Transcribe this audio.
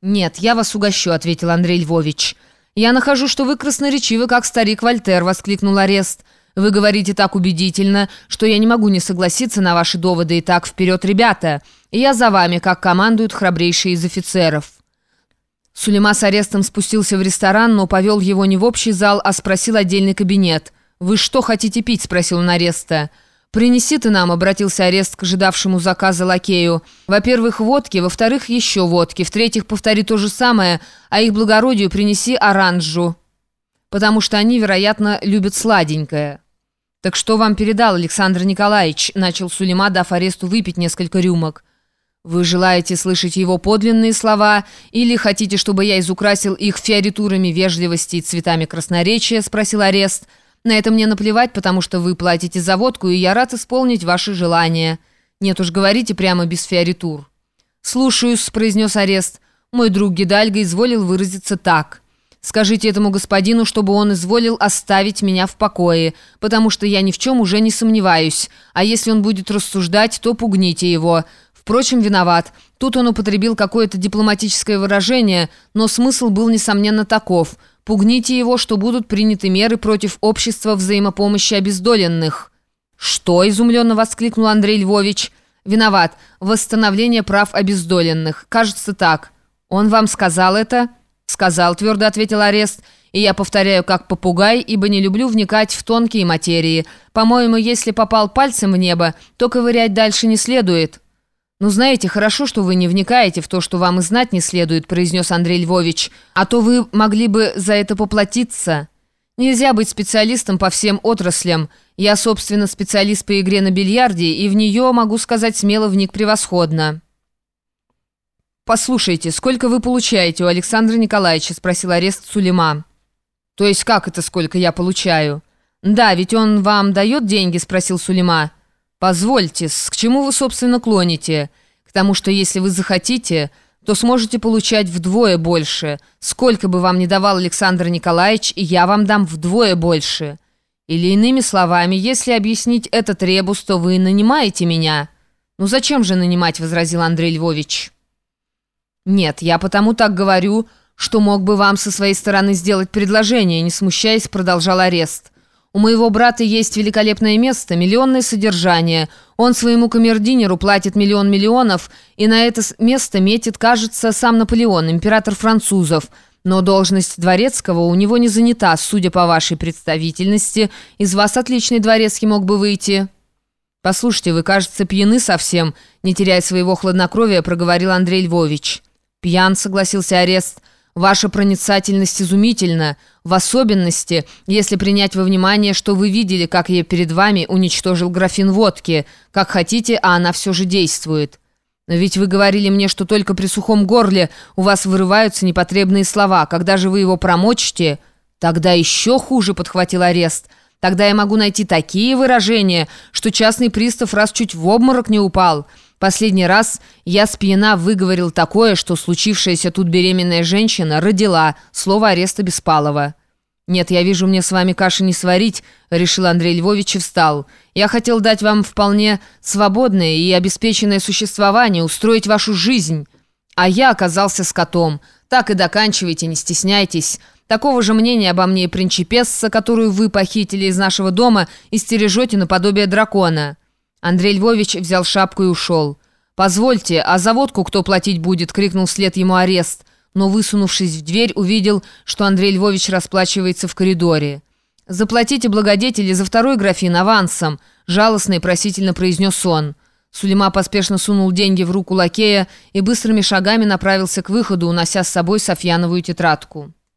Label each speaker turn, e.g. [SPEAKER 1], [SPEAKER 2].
[SPEAKER 1] «Нет, я вас угощу», — ответил Андрей Львович. «Я нахожу, что вы красноречивы, как старик Вольтер», — воскликнул Арест. «Вы говорите так убедительно, что я не могу не согласиться на ваши доводы. И так вперед, ребята! Я за вами, как командуют храбрейшие из офицеров». Сулейма с арестом спустился в ресторан, но повел его не в общий зал, а спросил отдельный кабинет. «Вы что хотите пить?» — спросил он ареста. «Принеси ты нам», — обратился арест к ожидавшему заказа лакею. «Во-первых, водки, во-вторых, еще водки, в-третьих, повтори то же самое, а их благородию принеси оранжу, потому что они, вероятно, любят сладенькое». «Так что вам передал Александр Николаевич?» — начал Сулейма, дав аресту выпить несколько рюмок. «Вы желаете слышать его подлинные слова или хотите, чтобы я изукрасил их фиоритурами вежливости и цветами красноречия?» — спросил арест. «Арест». На это мне наплевать, потому что вы платите за водку, и я рад исполнить ваши желания. Нет уж, говорите прямо без фиоритур». «Слушаюсь», — произнес арест. «Мой друг Гидальго изволил выразиться так. Скажите этому господину, чтобы он изволил оставить меня в покое, потому что я ни в чем уже не сомневаюсь. А если он будет рассуждать, то пугните его. Впрочем, виноват. Тут он употребил какое-то дипломатическое выражение, но смысл был, несомненно, таков — Пугните его, что будут приняты меры против общества взаимопомощи обездоленных». «Что?» – изумленно воскликнул Андрей Львович. «Виноват. Восстановление прав обездоленных. Кажется так». «Он вам сказал это?» «Сказал», – твердо ответил арест. «И я повторяю, как попугай, ибо не люблю вникать в тонкие материи. По-моему, если попал пальцем в небо, то ковырять дальше не следует». «Ну, знаете, хорошо, что вы не вникаете в то, что вам и знать не следует», произнес Андрей Львович. «А то вы могли бы за это поплатиться. Нельзя быть специалистом по всем отраслям. Я, собственно, специалист по игре на бильярде, и в нее, могу сказать, смело вник превосходно». «Послушайте, сколько вы получаете у Александра Николаевича?» спросил арест Сулейма. «То есть как это сколько я получаю?» «Да, ведь он вам дает деньги?» спросил Сулейма. «Позвольте, к чему вы, собственно, клоните? К тому, что если вы захотите, то сможете получать вдвое больше. Сколько бы вам ни давал Александр Николаевич, и я вам дам вдвое больше. Или иными словами, если объяснить этот ребус, то вы нанимаете меня». «Ну зачем же нанимать?» — возразил Андрей Львович. «Нет, я потому так говорю, что мог бы вам со своей стороны сделать предложение», не смущаясь, продолжал арест. У моего брата есть великолепное место, миллионное содержание. Он своему камердинеру платит миллион миллионов, и на это место метит, кажется, сам Наполеон, император французов. Но должность дворецкого у него не занята, судя по вашей представительности. Из вас отличный дворецкий мог бы выйти». «Послушайте, вы, кажется, пьяны совсем», не теряя своего хладнокровия, проговорил Андрей Львович. «Пьян», — согласился арест, — Ваша проницательность изумительна, в особенности, если принять во внимание, что вы видели, как я перед вами уничтожил графин водки. Как хотите, а она все же действует. Но ведь вы говорили мне, что только при сухом горле у вас вырываются непотребные слова. Когда же вы его промочите? Тогда еще хуже, подхватил арест. Тогда я могу найти такие выражения, что частный пристав раз чуть в обморок не упал». Последний раз я с пьяна выговорил такое, что случившаяся тут беременная женщина родила слово ареста Беспалова. «Нет, я вижу, мне с вами каши не сварить», — решил Андрей Львович и встал. «Я хотел дать вам вполне свободное и обеспеченное существование, устроить вашу жизнь. А я оказался скотом. Так и доканчивайте, не стесняйтесь. Такого же мнения обо мне и принчипесса, которую вы похитили из нашего дома и стережете наподобие дракона». Андрей Львович взял шапку и ушел. «Позвольте, а за водку кто платить будет?» — крикнул вслед ему арест. Но, высунувшись в дверь, увидел, что Андрей Львович расплачивается в коридоре. «Заплатите благодетели за второй графин авансом», — жалостно и просительно произнес он. Сулейма поспешно сунул деньги в руку лакея и быстрыми шагами направился к выходу, унося с собой Софьяновую тетрадку.